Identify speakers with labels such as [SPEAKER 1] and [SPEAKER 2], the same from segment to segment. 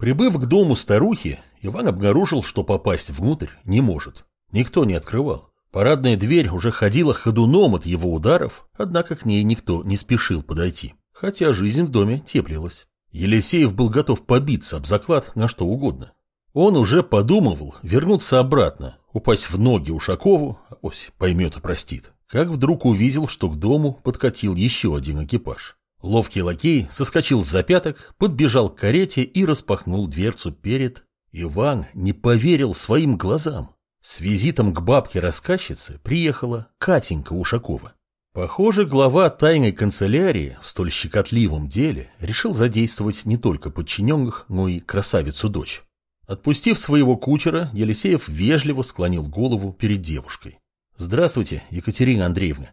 [SPEAKER 1] Прибыв к дому старухи, Иван обнаружил, что попасть внутрь не может. Никто не открывал. Парадная дверь уже ходила ходуном от его ударов, однако к ней никто не спешил подойти, хотя жизнь в доме теплилась. Елисеев был готов побиться об заклад на что угодно. Он уже подумывал вернуться обратно, упасть в ноги Ушакову, ось поймет и простит, как вдруг увидел, что к дому подкатил еще один экипаж. Ловкий лакей соскочил с запяток, подбежал к карете и распахнул дверцу перед. Иван не поверил своим глазам. С визитом к бабке-рассказчице приехала Катенька Ушакова. Похоже, глава тайной канцелярии в столь щекотливом деле решил задействовать не только подчиненных, но и красавицу-дочь. Отпустив своего кучера, Елисеев вежливо склонил голову перед девушкой. «Здравствуйте, Екатерина Андреевна».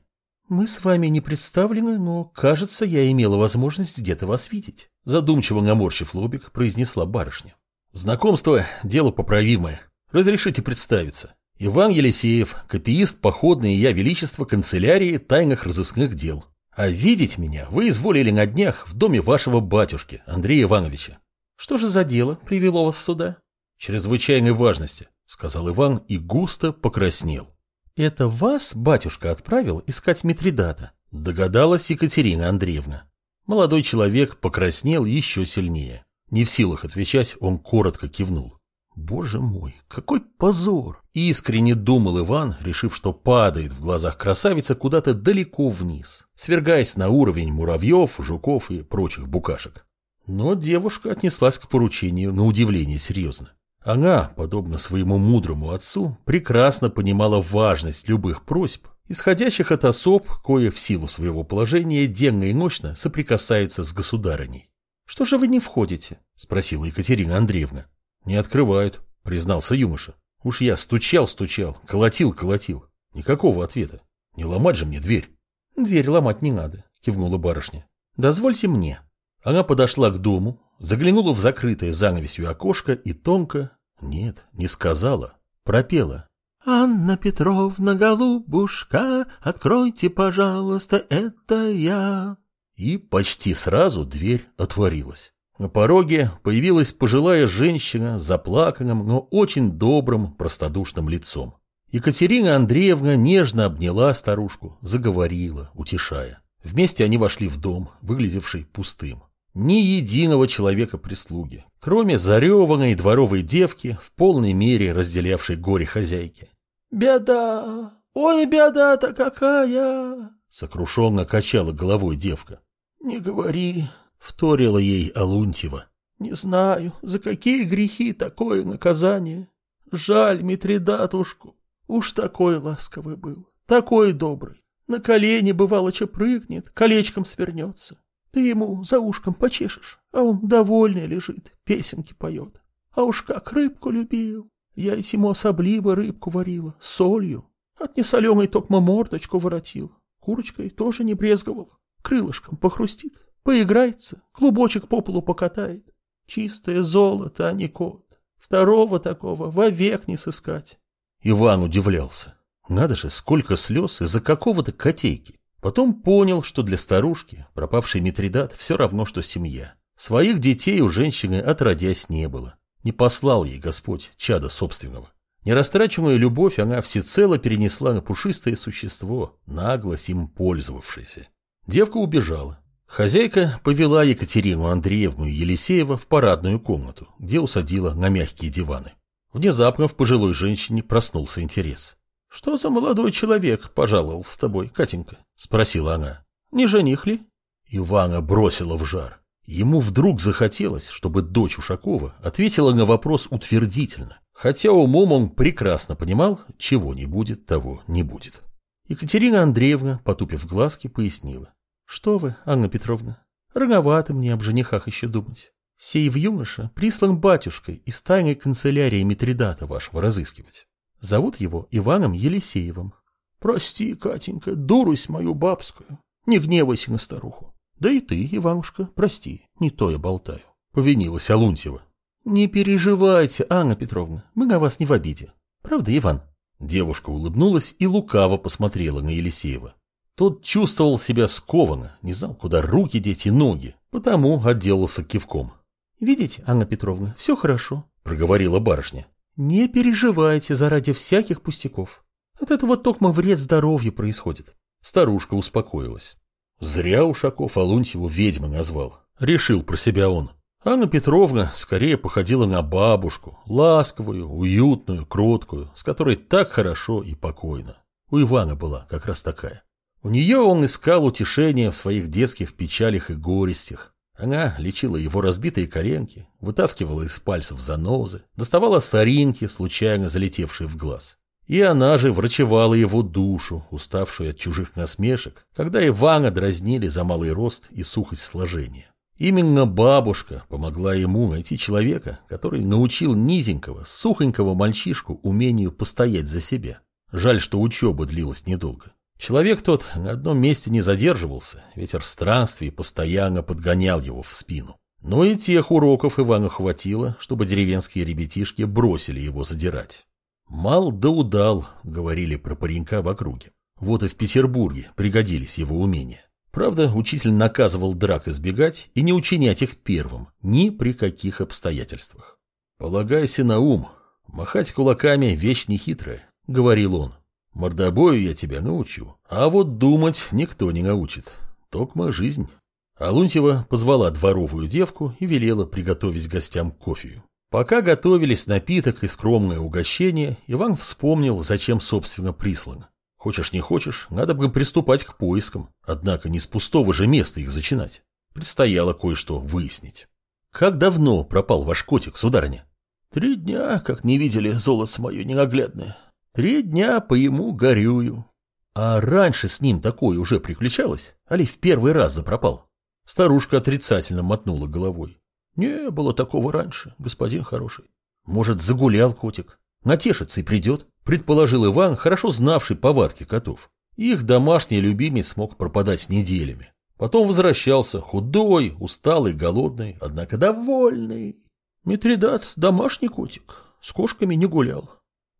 [SPEAKER 1] «Мы с вами не представлены, но, кажется, я имела возможность где-то вас видеть», задумчиво наморщив лобик, произнесла барышня. «Знакомство – дело поправимое. Разрешите представиться. Иван Елисеев, копиист походной Я Величество канцелярии тайных разыскных дел. А видеть меня вы изволили на днях в доме вашего батюшки, Андрея Ивановича. Что же за дело привело вас сюда? Чрезвычайной важности, сказал Иван и густо покраснел. «Это вас батюшка отправил искать Митридата?» – догадалась Екатерина Андреевна. Молодой человек покраснел еще сильнее. Не в силах отвечать, он коротко кивнул. «Боже мой, какой позор!» – искренне думал Иван, решив, что падает в глазах красавицы куда-то далеко вниз, свергаясь на уровень муравьев, жуков и прочих букашек. Но девушка отнеслась к поручению на удивление серьезно. Она, подобно своему мудрому отцу, прекрасно понимала важность любых просьб, исходящих от особ, кое в силу своего положения денно и ночно соприкасаются с государыней. «Что же вы не входите?» – спросила Екатерина Андреевна. «Не открывают», – признался юноша. «Уж я стучал-стучал, колотил-колотил. Никакого ответа. Не ломать же мне дверь». «Дверь ломать не надо», – кивнула барышня. «Дозвольте мне». Она подошла к дому, заглянула в закрытое занавесью окошко и тонко, нет, не сказала, пропела. «Анна Петровна, голубушка, откройте, пожалуйста, это я». И почти сразу дверь отворилась. На пороге появилась пожилая женщина с заплаканным, но очень добрым, простодушным лицом. Екатерина Андреевна нежно обняла старушку, заговорила, утешая. Вместе они вошли в дом, выглядевший пустым. Ни единого человека-прислуги, кроме зареванной дворовой девки, в полной мере разделявшей горе хозяйки. «Беда! Ой, беда-то какая!» Сокрушенно качала головой девка. «Не говори», — вторила ей Алунтьева. «Не знаю, за какие грехи такое наказание. Жаль Митридатушку. Уж такой ласковый был, такой добрый. На колени, бывало, че прыгнет, колечком свернется. Ты ему за ушком почешешь, а он довольный лежит, песенки поет. А уж как рыбку любил. Я и ему особливо рыбку варила, солью. От несоленой токмо мордочку воротил. Курочкой тоже не брезговал. Крылышком похрустит, поиграется, клубочек по полу покатает. Чистое золото, а не кот. Второго такого вовек не сыскать. Иван удивлялся. Надо же, сколько слез из-за какого-то котейки. Потом понял, что для старушки пропавший Митридат все равно, что семья. Своих детей у женщины отродясь не было. Не послал ей Господь чада собственного. Нерастраченную любовь она всецело перенесла на пушистое существо, наглость им пользовавшееся. Девка убежала. Хозяйка повела Екатерину Андреевну и Елисеева в парадную комнату, где усадила на мягкие диваны. Внезапно в пожилой женщине проснулся интерес. — Что за молодой человек пожаловал с тобой, Катенька? — спросила она. — Не жених ли? Ивана бросила в жар. Ему вдруг захотелось, чтобы дочь Ушакова ответила на вопрос утвердительно, хотя умом он прекрасно понимал, чего не будет, того не будет. Екатерина Андреевна, потупив глазки, пояснила. — Что вы, Анна Петровна, рановато мне об женихах еще думать. Сей в юноша прислан батюшкой из тайной канцелярии Митридата вашего разыскивать. Зовут его Иваном Елисеевым. Прости, Катенька, дурусь мою бабскую. Не гневайся на старуху. Да и ты, Иванушка, прости, не то я болтаю. Повинилась Алунтьева. Не переживайте, Анна Петровна, мы на вас не в обиде. Правда, Иван? Девушка улыбнулась и лукаво посмотрела на Елисеева. Тот чувствовал себя скованно, не знал, куда руки деть и ноги, потому отделался кивком.
[SPEAKER 2] Видите, Анна Петровна, все хорошо,
[SPEAKER 1] проговорила барышня.
[SPEAKER 2] Не переживайте заради всяких пустяков. От этого токмо вред здоровью происходит.
[SPEAKER 1] Старушка успокоилась. Зря Ушаков Алунтьеву ведьмой назвал. Решил про себя он. Анна Петровна скорее походила на бабушку, ласковую, уютную, кроткую, с которой так хорошо и покойно. У Ивана была как раз такая. У нее он искал утешения в своих детских печалях и горестях. Она лечила его разбитые коленки, вытаскивала из пальцев занозы, доставала соринки, случайно залетевшие в глаз. И она же врачевала его душу, уставшую от чужих насмешек, когда Ивана дразнили за малый рост и сухость сложения. Именно бабушка помогла ему найти человека, который научил низенького, сухонького мальчишку умению постоять за себя. Жаль, что учеба длилась недолго. Человек тот на одном месте не задерживался, ветер странствий постоянно подгонял его в спину. Но и тех уроков Ивану хватило, чтобы деревенские ребятишки бросили его задирать. «Мал да удал», — говорили про паренька в округе. Вот и в Петербурге пригодились его умения. Правда, учитель наказывал драк избегать и не учинять их первым, ни при каких обстоятельствах. «Полагайся на ум. Махать кулаками — вещь нехитрая», — говорил он. «Мордобою я тебя научу, а вот думать никто не научит. Токма жизнь». Алунтьева позвала дворовую девку и велела приготовить гостям кофею. Пока готовились напиток и скромное угощение, Иван вспомнил, зачем, собственно, прислан. Хочешь не хочешь, надо бы приступать к поискам, однако не с пустого же места их зачинать. Предстояло кое-что выяснить. Как давно пропал ваш котик, сударыня?
[SPEAKER 2] Три дня, как не видели золото мое ненаглядное. Три дня по ему горюю.
[SPEAKER 1] А раньше с ним такое уже приключалось? Али в первый раз запропал? Старушка отрицательно мотнула головой.
[SPEAKER 2] Не было такого раньше, господин хороший.
[SPEAKER 1] Может, загулял котик? Натешится и придет, предположил Иван, хорошо знавший повадки котов. Их домашний любимец мог пропадать неделями. Потом возвращался, худой, усталый, голодный, однако довольный.
[SPEAKER 2] Митридат – домашний котик, с кошками не гулял.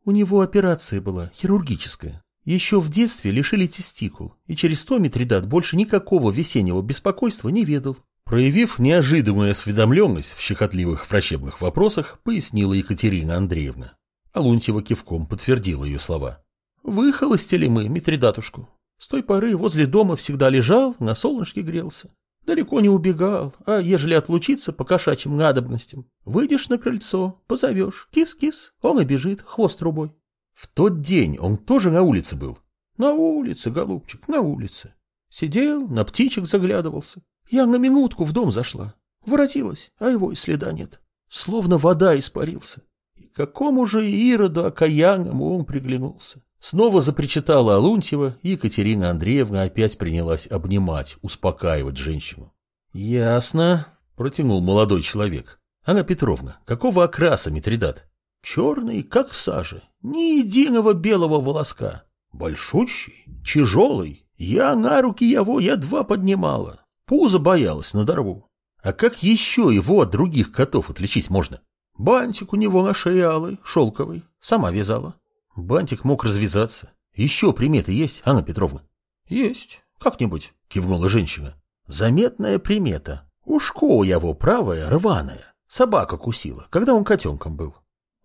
[SPEAKER 2] У него операция была, хирургическая. Еще в детстве лишили тестикул, и через то Митридат больше никакого весеннего беспокойства не ведал.
[SPEAKER 1] Проявив неожиданную осведомленность в щекотливых врачебных вопросах, пояснила Екатерина Андреевна. Алунтьева кивком подтвердила ее слова.
[SPEAKER 2] «Выхолостили мы Митридатушку. С той поры возле дома всегда лежал, на солнышке грелся. Далеко не убегал, а ежели отлучиться по кошачьим надобностям, выйдешь на крыльцо, позовешь, кис-кис, он и бежит, хвост трубой».
[SPEAKER 1] «В тот день он тоже на улице был?»
[SPEAKER 2] «На улице, голубчик, на улице. Сидел, на птичек заглядывался. Я на минутку в дом зашла. Воротилась, а его и следа нет. Словно вода испарился. И какому же Ироду окаянному он приглянулся. Снова запричитала Алунтьева, и Екатерина Андреевна опять принялась обнимать, успокаивать женщину. «Ясно», — протянул молодой человек. «Анна Петровна, какого окраса Митридат?» «Черный, как сажа, ни единого белого волоска. Большущий, тяжелый. Я на руки его едва поднимала. Пузо боялась на дорогу.
[SPEAKER 1] А как еще его от других котов отличить можно?
[SPEAKER 2] Бантик у него на шее алый, шелковый. Сама вязала.
[SPEAKER 1] Бантик мог развязаться. Еще приметы есть, Анна Петровна?
[SPEAKER 2] Есть. Как-нибудь,
[SPEAKER 1] кивнула женщина.
[SPEAKER 2] Заметная примета. Ушко его правое рваное. Собака кусила, когда он котенком был.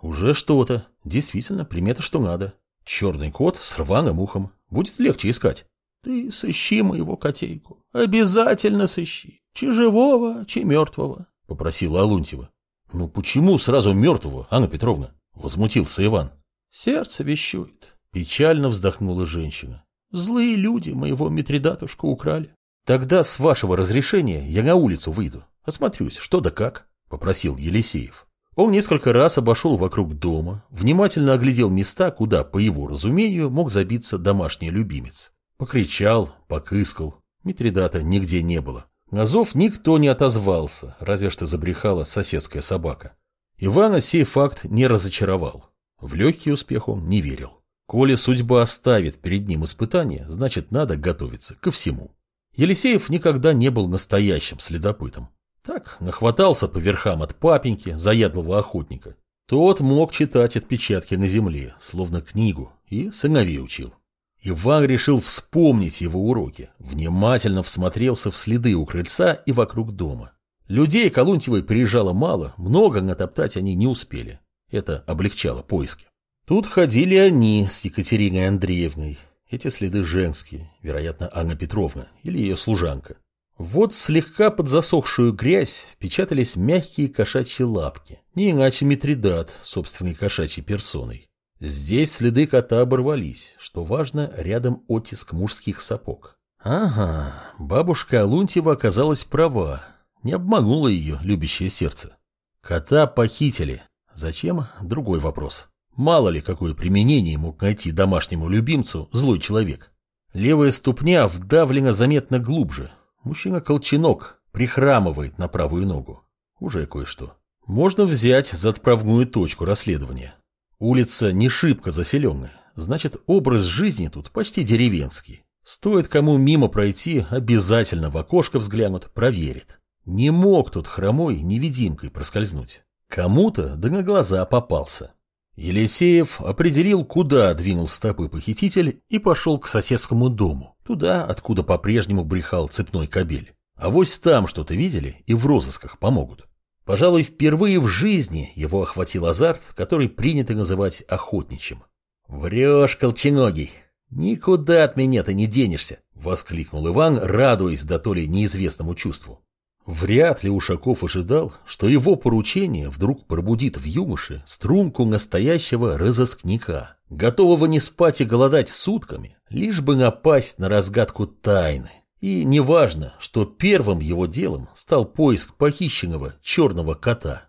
[SPEAKER 1] Уже что-то. Действительно, примета что надо. Черный кот с рваным ухом. Будет легче искать.
[SPEAKER 2] Ты сыщи моего котейку. Обязательно сыщи. Чи живого, чи мертвого, — попросила Алунтьева.
[SPEAKER 1] — Ну почему сразу мертвого, Анна Петровна? — возмутился Иван.
[SPEAKER 2] — Сердце вещует. Печально вздохнула женщина. Злые люди моего Митридатушку украли.
[SPEAKER 1] — Тогда, с вашего разрешения, я на улицу выйду. Осмотрюсь, что да как, — попросил Елисеев. Он несколько раз обошел вокруг дома, внимательно оглядел места, куда, по его разумению, мог забиться домашний любимец. Покричал, покыскал. Митридата нигде не было. На зов никто не отозвался, разве что забрехала соседская собака. Ивана сей факт не разочаровал. В легкий успех он не верил. Коли судьба оставит перед ним испытание, значит, надо готовиться ко всему. Елисеев никогда не был настоящим следопытом. Так, нахватался по верхам от папеньки, заядлого охотника. Тот мог читать отпечатки на земле, словно книгу, и сыновей учил. Иван решил вспомнить его уроки, внимательно всмотрелся в следы у крыльца и вокруг дома. Людей Колунтьевой приезжало мало, много натоптать они не успели. Это облегчало поиски. Тут ходили они с Екатериной Андреевной. Эти следы женские, вероятно, Анна Петровна или ее служанка. Вот слегка под засохшую грязь печатались мягкие кошачьи лапки, не иначе Митридат, собственной кошачьей персоной. Здесь следы кота оборвались, что важно, рядом оттиск мужских сапог. Ага, бабушка Алунтьева оказалась права, не обмануло ее любящее сердце. Кота похитили. Зачем? Другой вопрос. Мало ли, какое применение мог найти домашнему любимцу злой человек. Левая ступня вдавлена заметно глубже, Мужчина-колченок прихрамывает на правую ногу. Уже кое-что. Можно взять за отправную точку расследования. Улица не шибко заселенная, значит, образ жизни тут почти деревенский. Стоит кому мимо пройти, обязательно в окошко взглянут, проверит. Не мог тут хромой невидимкой проскользнуть. Кому-то да на глаза попался. Елисеев определил, куда двинул стопы похититель и пошел к соседскому дому, туда, откуда по-прежнему брехал цепной кобель. А вось там что-то видели и в розысках помогут. Пожалуй, впервые в жизни его охватил азарт, который принято называть охотничьим. «Врешь, колченогий! Никуда от меня ты не денешься!» — воскликнул Иван, радуясь до то ли неизвестному чувству. Вряд ли Ушаков ожидал, что его поручение вдруг пробудит в юноше струнку настоящего разыскника, готового не спать и голодать сутками, лишь бы напасть на разгадку тайны. И неважно, что первым его делом стал поиск похищенного черного кота.